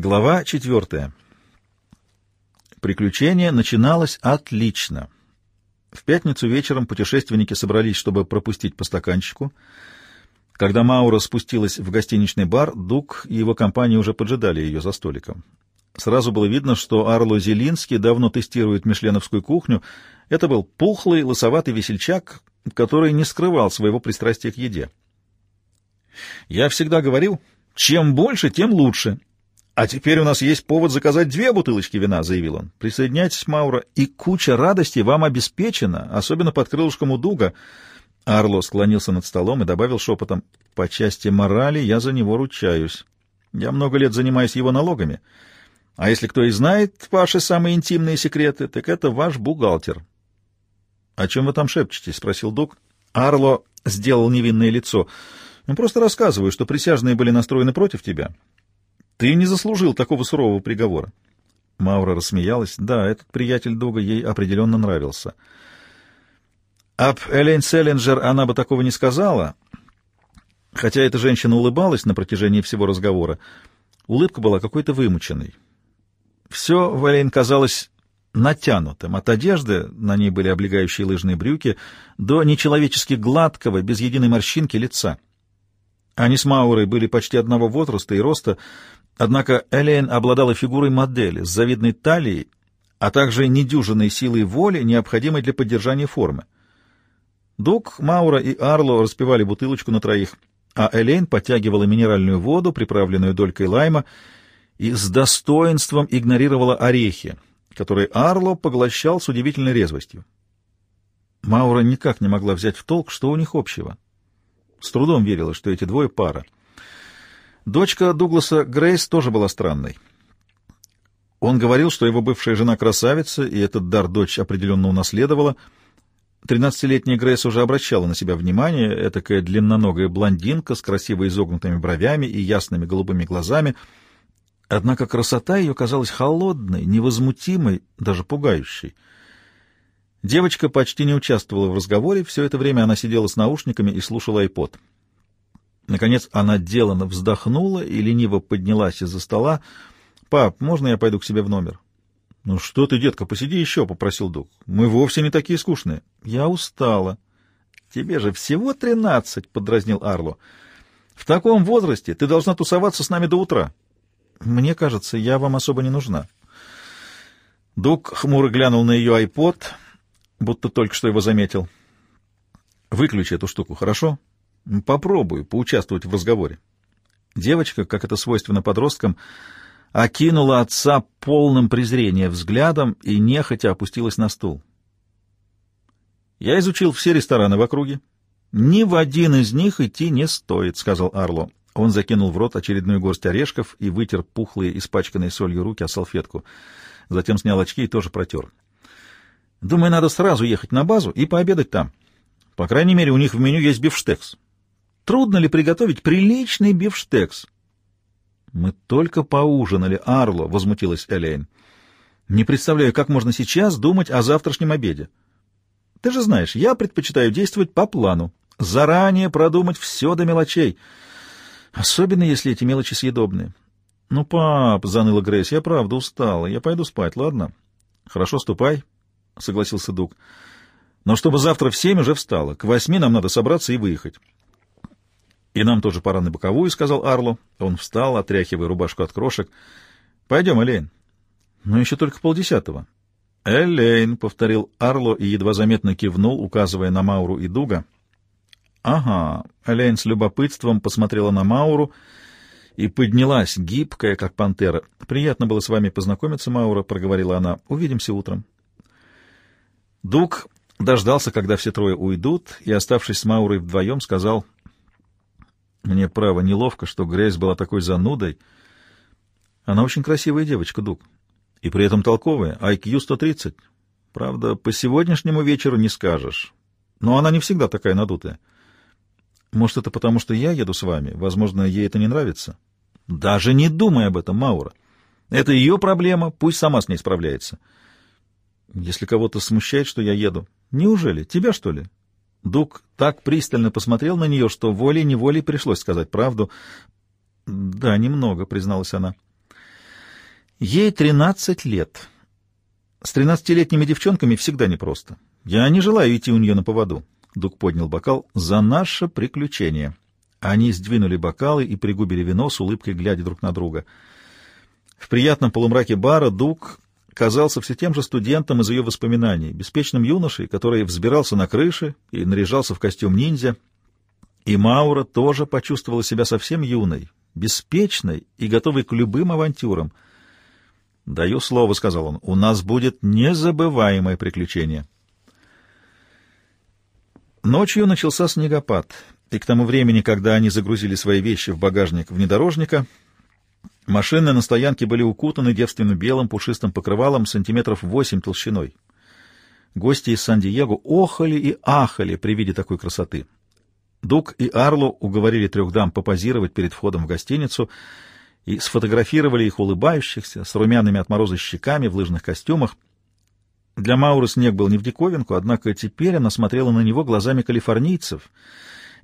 Глава четвертая. Приключение начиналось отлично. В пятницу вечером путешественники собрались, чтобы пропустить по стаканчику. Когда Маура спустилась в гостиничный бар, Дук и его компания уже поджидали ее за столиком. Сразу было видно, что Арло Зелинский давно тестирует мишленовскую кухню. Это был пухлый, лысоватый весельчак, который не скрывал своего пристрастия к еде. «Я всегда говорил, чем больше, тем лучше», «А теперь у нас есть повод заказать две бутылочки вина», — заявил он. «Присоединяйтесь, Маура, и куча радости вам обеспечена, особенно под крылышком у Дуга». Арло склонился над столом и добавил шепотом, «По части морали я за него ручаюсь. Я много лет занимаюсь его налогами. А если кто и знает ваши самые интимные секреты, так это ваш бухгалтер». «О чем вы там шепчетесь?» — спросил Дуг. Арло сделал невинное лицо. «Ну, просто рассказываю, что присяжные были настроены против тебя». Ты не заслужил такого сурового приговора. Маура рассмеялась. Да, этот приятель Дуга ей определенно нравился. Об Элейн Селлинджер она бы такого не сказала, хотя эта женщина улыбалась на протяжении всего разговора. Улыбка была какой-то вымученной. Все в Элейн казалось натянутым. От одежды, на ней были облегающие лыжные брюки, до нечеловечески гладкого, без единой морщинки лица. Они с Маурой были почти одного возраста и роста, Однако Элейн обладала фигурой модели с завидной талией, а также недюжинной силой воли, необходимой для поддержания формы. Дук, Маура и Арло распивали бутылочку на троих, а Элейн подтягивала минеральную воду, приправленную долькой лайма, и с достоинством игнорировала орехи, которые Арло поглощал с удивительной резвостью. Маура никак не могла взять в толк, что у них общего. С трудом верила, что эти двое пара. Дочка Дугласа Грейс тоже была странной. Он говорил, что его бывшая жена красавица, и этот дар дочь определенно унаследовала. Тринадцатилетняя Грейс уже обращала на себя внимание, этакая длинноногая блондинка с красиво изогнутыми бровями и ясными голубыми глазами. Однако красота ее казалась холодной, невозмутимой, даже пугающей. Девочка почти не участвовала в разговоре, все это время она сидела с наушниками и слушала iPod. Наконец она делано вздохнула и лениво поднялась из-за стола. «Пап, можно я пойду к себе в номер?» «Ну что ты, детка, посиди еще», — попросил Дуг. «Мы вовсе не такие скучные». «Я устала». «Тебе же всего тринадцать», — подразнил Арло. «В таком возрасте ты должна тусоваться с нами до утра». «Мне кажется, я вам особо не нужна». Дуг хмуро глянул на ее айпод, будто только что его заметил. «Выключи эту штуку, хорошо?» Попробую поучаствовать в разговоре. Девочка, как это свойственно подросткам, окинула отца полным презрения взглядом и нехотя опустилась на стул. «Я изучил все рестораны в округе. Ни в один из них идти не стоит», — сказал Арло. Он закинул в рот очередную горсть орешков и вытер пухлые, испачканные солью руки о салфетку. Затем снял очки и тоже протер. «Думаю, надо сразу ехать на базу и пообедать там. По крайней мере, у них в меню есть бифштекс. Трудно ли приготовить приличный бифштекс? — Мы только поужинали, Арло, — возмутилась Элейн. — Не представляю, как можно сейчас думать о завтрашнем обеде. Ты же знаешь, я предпочитаю действовать по плану, заранее продумать все до мелочей, особенно если эти мелочи съедобные. — Ну, пап, — заныла Грейс, — я правда устала, я пойду спать, ладно? — Хорошо, ступай, — согласился Дуг. — Но чтобы завтра в семь уже встала, к восьми нам надо собраться и выехать. — И нам тоже пора на боковую, — сказал Арло. Он встал, отряхивая рубашку от крошек. — Пойдем, Элейн. — Но еще только полдесятого. — Элейн, — повторил Арло и едва заметно кивнул, указывая на Мауру и Дуга. — Ага. Элейн с любопытством посмотрела на Мауру и поднялась, гибкая, как пантера. — Приятно было с вами познакомиться, Маура, — проговорила она. — Увидимся утром. Дуг дождался, когда все трое уйдут, и, оставшись с Маурой вдвоем, сказал — мне, право, неловко, что Грейс была такой занудой. Она очень красивая девочка, Дуг. И при этом толковая. IQ 130. Правда, по сегодняшнему вечеру не скажешь. Но она не всегда такая надутая. Может, это потому, что я еду с вами? Возможно, ей это не нравится? Даже не думай об этом, Маура. Это ее проблема, пусть сама с ней справляется. Если кого-то смущает, что я еду. Неужели? Тебя, что ли? Дуг так пристально посмотрел на нее, что волей-неволей пришлось сказать правду. — Да, немного, — призналась она. Ей 13 лет. С тринадцатилетними девчонками всегда непросто. Я не желаю идти у нее на поводу. Дук поднял бокал. «За наше приключение». Они сдвинули бокалы и пригубили вино с улыбкой, глядя друг на друга. В приятном полумраке бара Дук казался все тем же студентом из ее воспоминаний, беспечным юношей, который взбирался на крыши и наряжался в костюм ниндзя. И Маура тоже почувствовала себя совсем юной, беспечной и готовой к любым авантюрам. «Даю слово», — сказал он, — «у нас будет незабываемое приключение». Ночью начался снегопад, и к тому времени, когда они загрузили свои вещи в багажник внедорожника, машины на стоянке были укутаны девственным белым пушистым покрывалом сантиметров восемь толщиной. Гости из Сан-Диего охали и ахали при виде такой красоты. Дук и Арло уговорили трех дам попозировать перед входом в гостиницу и сфотографировали их улыбающихся, с румяными от мороза щеками в лыжных костюмах — для Мауры снег был не в диковинку, однако теперь она смотрела на него глазами калифорнийцев,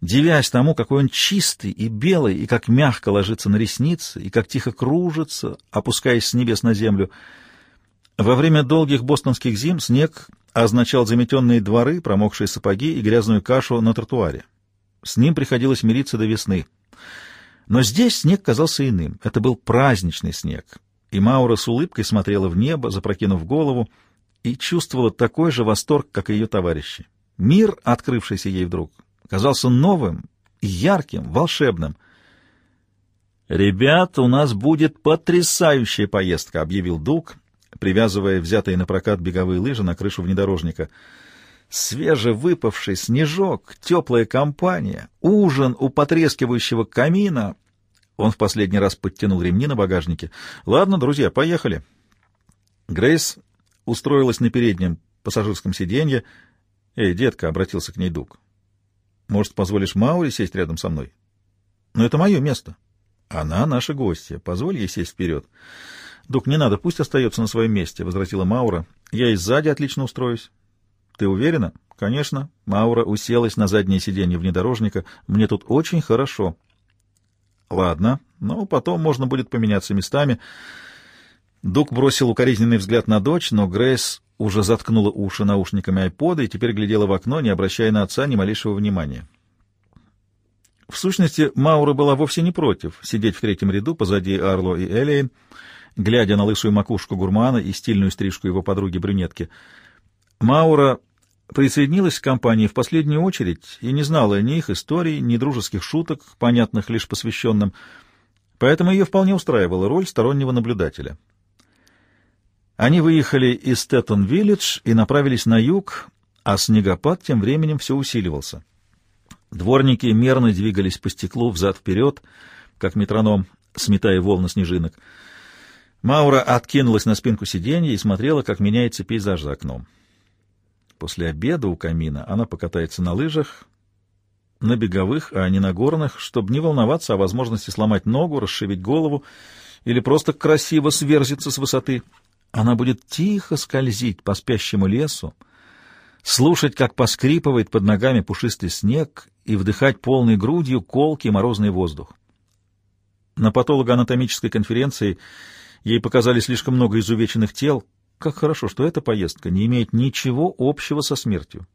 дивясь тому, какой он чистый и белый, и как мягко ложится на ресницы, и как тихо кружится, опускаясь с небес на землю. Во время долгих бостонских зим снег означал заметенные дворы, промокшие сапоги и грязную кашу на тротуаре. С ним приходилось мириться до весны. Но здесь снег казался иным. Это был праздничный снег. И Маура с улыбкой смотрела в небо, запрокинув голову, и чувствовала такой же восторг, как и ее товарищи. Мир, открывшийся ей вдруг, казался новым, ярким, волшебным. «Ребят, у нас будет потрясающая поездка», — объявил Дуг, привязывая взятые на прокат беговые лыжи на крышу внедорожника. «Свежевыпавший снежок, теплая компания, ужин у потрескивающего камина». Он в последний раз подтянул ремни на багажнике. «Ладно, друзья, поехали». Грейс устроилась на переднем пассажирском сиденье. «Эй, детка!» — обратился к ней Дуг. «Может, позволишь Мауре сесть рядом со мной?» «Но это мое место. Она наша гостья. Позволь ей сесть вперед». «Дуг, не надо, пусть остается на своем месте», — возразила Маура. «Я и сзади отлично устроюсь». «Ты уверена?» «Конечно». Маура уселась на заднее сиденье внедорожника. «Мне тут очень хорошо». «Ладно, но потом можно будет поменяться местами». Дук бросил укоризненный взгляд на дочь, но Грейс уже заткнула уши наушниками айпода и теперь глядела в окно, не обращая на отца ни малейшего внимания. В сущности, Маура была вовсе не против сидеть в третьем ряду позади Арло и Элейн, глядя на лысую макушку гурмана и стильную стрижку его подруги-брюнетки. Маура присоединилась к компании в последнюю очередь и не знала ни их историй, ни дружеских шуток, понятных лишь посвященным, поэтому ее вполне устраивала роль стороннего наблюдателя. Они выехали из Тэттон-Виллидж и направились на юг, а снегопад тем временем все усиливался. Дворники мерно двигались по стеклу взад-вперед, как метроном, сметая волны снежинок. Маура откинулась на спинку сиденья и смотрела, как меняется пейзаж за окном. После обеда у камина она покатается на лыжах, на беговых, а не на горных, чтобы не волноваться о возможности сломать ногу, расшибить голову или просто красиво сверзиться с высоты. Она будет тихо скользить по спящему лесу, слушать, как поскрипывает под ногами пушистый снег и вдыхать полной грудью колкий морозный воздух. На патологоанатомической конференции ей показали слишком много изувеченных тел. Как хорошо, что эта поездка не имеет ничего общего со смертью.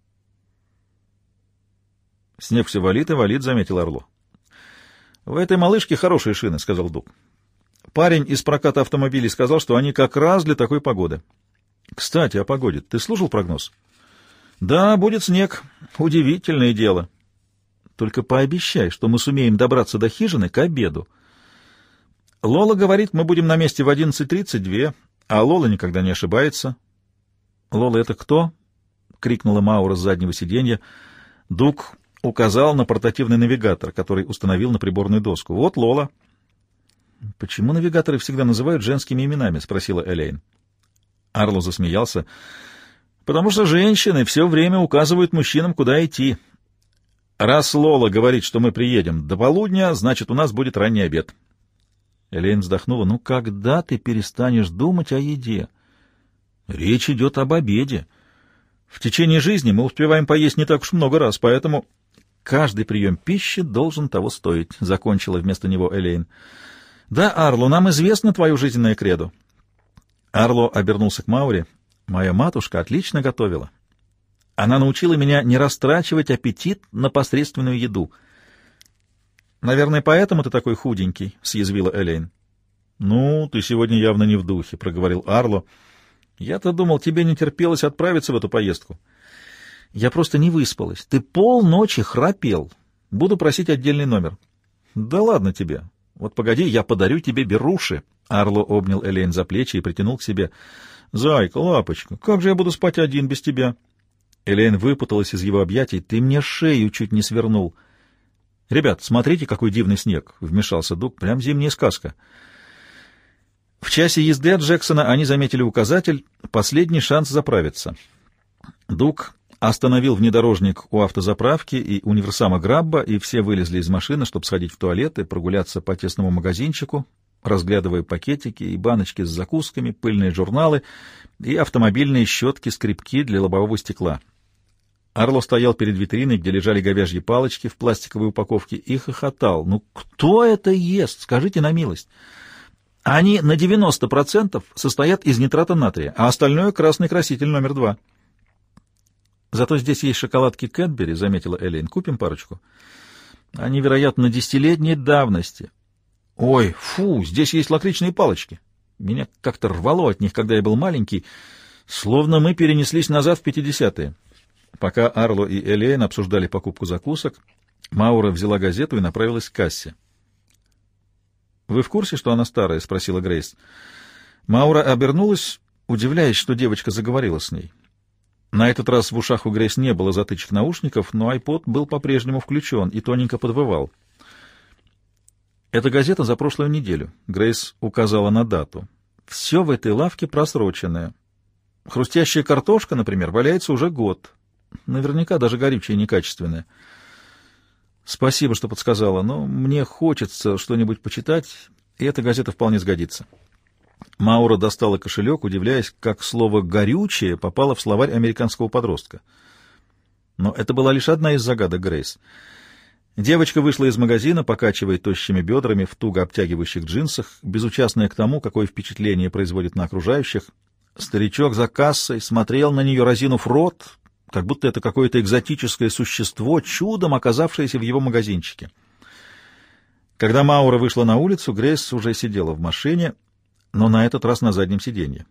«Снег все валит и валит», — заметил Орло. «В этой малышке хорошие шины», — сказал Дуг. Парень из проката автомобилей сказал, что они как раз для такой погоды. Кстати, о погоде. Ты слушал прогноз? Да, будет снег. Удивительное дело. Только пообещай, что мы сумеем добраться до хижины к обеду. Лола говорит, мы будем на месте в 11.32, а Лола никогда не ошибается. Лола это кто? крикнула Маура с заднего сиденья. Дук указал на портативный навигатор, который установил на приборную доску. Вот Лола. «Почему навигаторы всегда называют женскими именами?» — спросила Элейн. Арло засмеялся. «Потому что женщины все время указывают мужчинам, куда идти. Раз Лола говорит, что мы приедем до полудня, значит, у нас будет ранний обед». Элейн вздохнула. «Ну, когда ты перестанешь думать о еде?» «Речь идет об обеде. В течение жизни мы успеваем поесть не так уж много раз, поэтому каждый прием пищи должен того стоить», — закончила вместо него Элейн. «Да, Арлу, нам известно твою жизненное кредо. Арло обернулся к Мауре. «Моя матушка отлично готовила. Она научила меня не растрачивать аппетит на посредственную еду». «Наверное, поэтому ты такой худенький», — съязвила Элейн. «Ну, ты сегодня явно не в духе», — проговорил Арло. «Я-то думал, тебе не терпелось отправиться в эту поездку». «Я просто не выспалась. Ты полночи храпел. Буду просить отдельный номер». «Да ладно тебе. Вот погоди, я подарю тебе беруши». Арло обнял Элейн за плечи и притянул к себе. «Зайка, лапочка, как же я буду спать один без тебя?» Элейн выпуталась из его объятий. «Ты мне шею чуть не свернул». «Ребят, смотрите, какой дивный снег!» — вмешался Дуг. «Прям зимняя сказка». В часе езды от Джексона они заметили указатель «Последний шанс заправиться». Дуг остановил внедорожник у автозаправки и универсама Грабба, и все вылезли из машины, чтобы сходить в туалет и прогуляться по тесному магазинчику, разглядывая пакетики и баночки с закусками, пыльные журналы и автомобильные щетки-скребки для лобового стекла. Орло стоял перед витриной, где лежали говяжьи палочки в пластиковой упаковке, и хохотал. «Ну кто это ест? Скажите на милость!» Они на 90% состоят из нитрата натрия, а остальное — красный краситель номер два. Зато здесь есть шоколадки Кэтбери, — заметила Элейн. Купим парочку. Они, вероятно, десятилетней давности. Ой, фу, здесь есть лакричные палочки. Меня как-то рвало от них, когда я был маленький, словно мы перенеслись назад в пятидесятые. Пока Арло и Элейн обсуждали покупку закусок, Маура взяла газету и направилась к кассе. «Вы в курсе, что она старая?» — спросила Грейс. Маура обернулась, удивляясь, что девочка заговорила с ней. На этот раз в ушах у Грейс не было затычек наушников, но айпод был по-прежнему включен и тоненько подвывал. «Это газета за прошлую неделю», — Грейс указала на дату. «Все в этой лавке просроченное. Хрустящая картошка, например, валяется уже год. Наверняка даже горючее некачественное». «Спасибо, что подсказала, но мне хочется что-нибудь почитать, и эта газета вполне сгодится». Маура достала кошелек, удивляясь, как слово «горючее» попало в словарь американского подростка. Но это была лишь одна из загадок Грейс. Девочка вышла из магазина, покачивая тощими бедрами в туго обтягивающих джинсах, безучастная к тому, какое впечатление производит на окружающих. Старичок за кассой смотрел на нее, разинув рот, как будто это какое-то экзотическое существо, чудом оказавшееся в его магазинчике. Когда Маура вышла на улицу, Грейс уже сидела в машине — но на этот раз на заднем сиденье.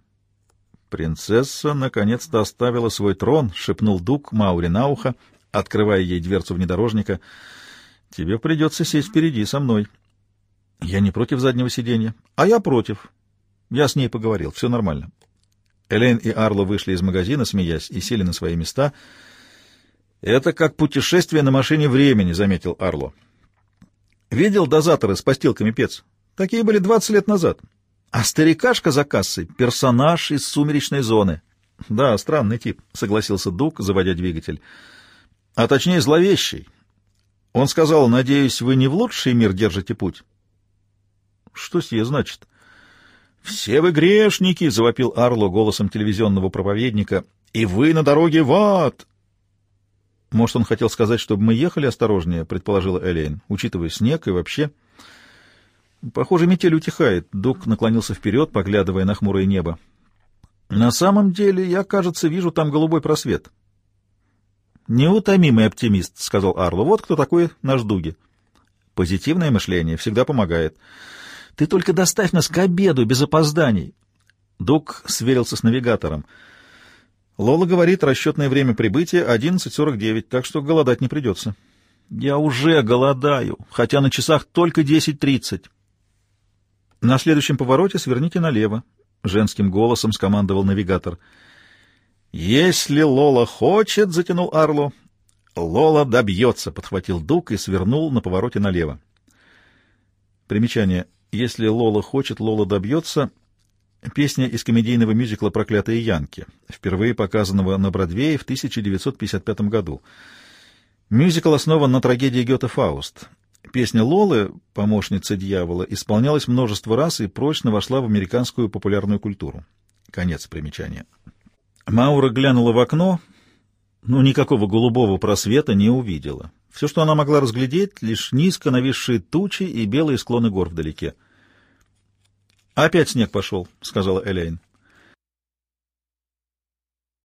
«Принцесса наконец-то оставила свой трон», — шепнул Дук Маури на ухо, открывая ей дверцу внедорожника. «Тебе придется сесть впереди со мной». «Я не против заднего сиденья». «А я против». Я с ней поговорил, все нормально. Элейн и Арло вышли из магазина, смеясь, и сели на свои места. «Это как путешествие на машине времени», — заметил Арло. «Видел дозаторы с постилками пец? Такие были двадцать лет назад». А старикашка за кассой — персонаж из «Сумеречной зоны». — Да, странный тип, — согласился Дук, заводя двигатель. — А точнее, зловещий. Он сказал, надеюсь, вы не в лучший мир держите путь. — Что сие значит? — Все вы грешники, — завопил Арло голосом телевизионного проповедника, — и вы на дороге в ад. — Может, он хотел сказать, чтобы мы ехали осторожнее, — предположила Элейн, учитывая снег и вообще... Похоже, метель утихает. Дук наклонился вперед, поглядывая на хмурое небо. На самом деле, я, кажется, вижу там голубой просвет. Неутомимый оптимист, сказал Арло. Вот кто такой наш Дуги. Позитивное мышление всегда помогает. Ты только доставь нас к обеду без опозданий. Дук сверился с навигатором. Лола говорит, расчетное время прибытия 11.49, так что голодать не придется. Я уже голодаю, хотя на часах только 10.30. На следующем повороте сверните налево, — женским голосом скомандовал навигатор. — Если Лола хочет, — затянул Арло. — Лола добьется, — подхватил Дук и свернул на повороте налево. Примечание. Если Лола хочет, Лола добьется. Песня из комедийного мюзикла «Проклятые Янки», впервые показанного на Бродвее в 1955 году. Мюзикл основан на трагедии Гёте «Фауст». Песня Лолы, помощница дьявола, исполнялась множество раз и прочно вошла в американскую популярную культуру. Конец примечания. Маура глянула в окно, но никакого голубого просвета не увидела. Все, что она могла разглядеть, лишь низко нависшие тучи и белые склоны гор вдалеке. «Опять снег пошел», — сказала Элейн.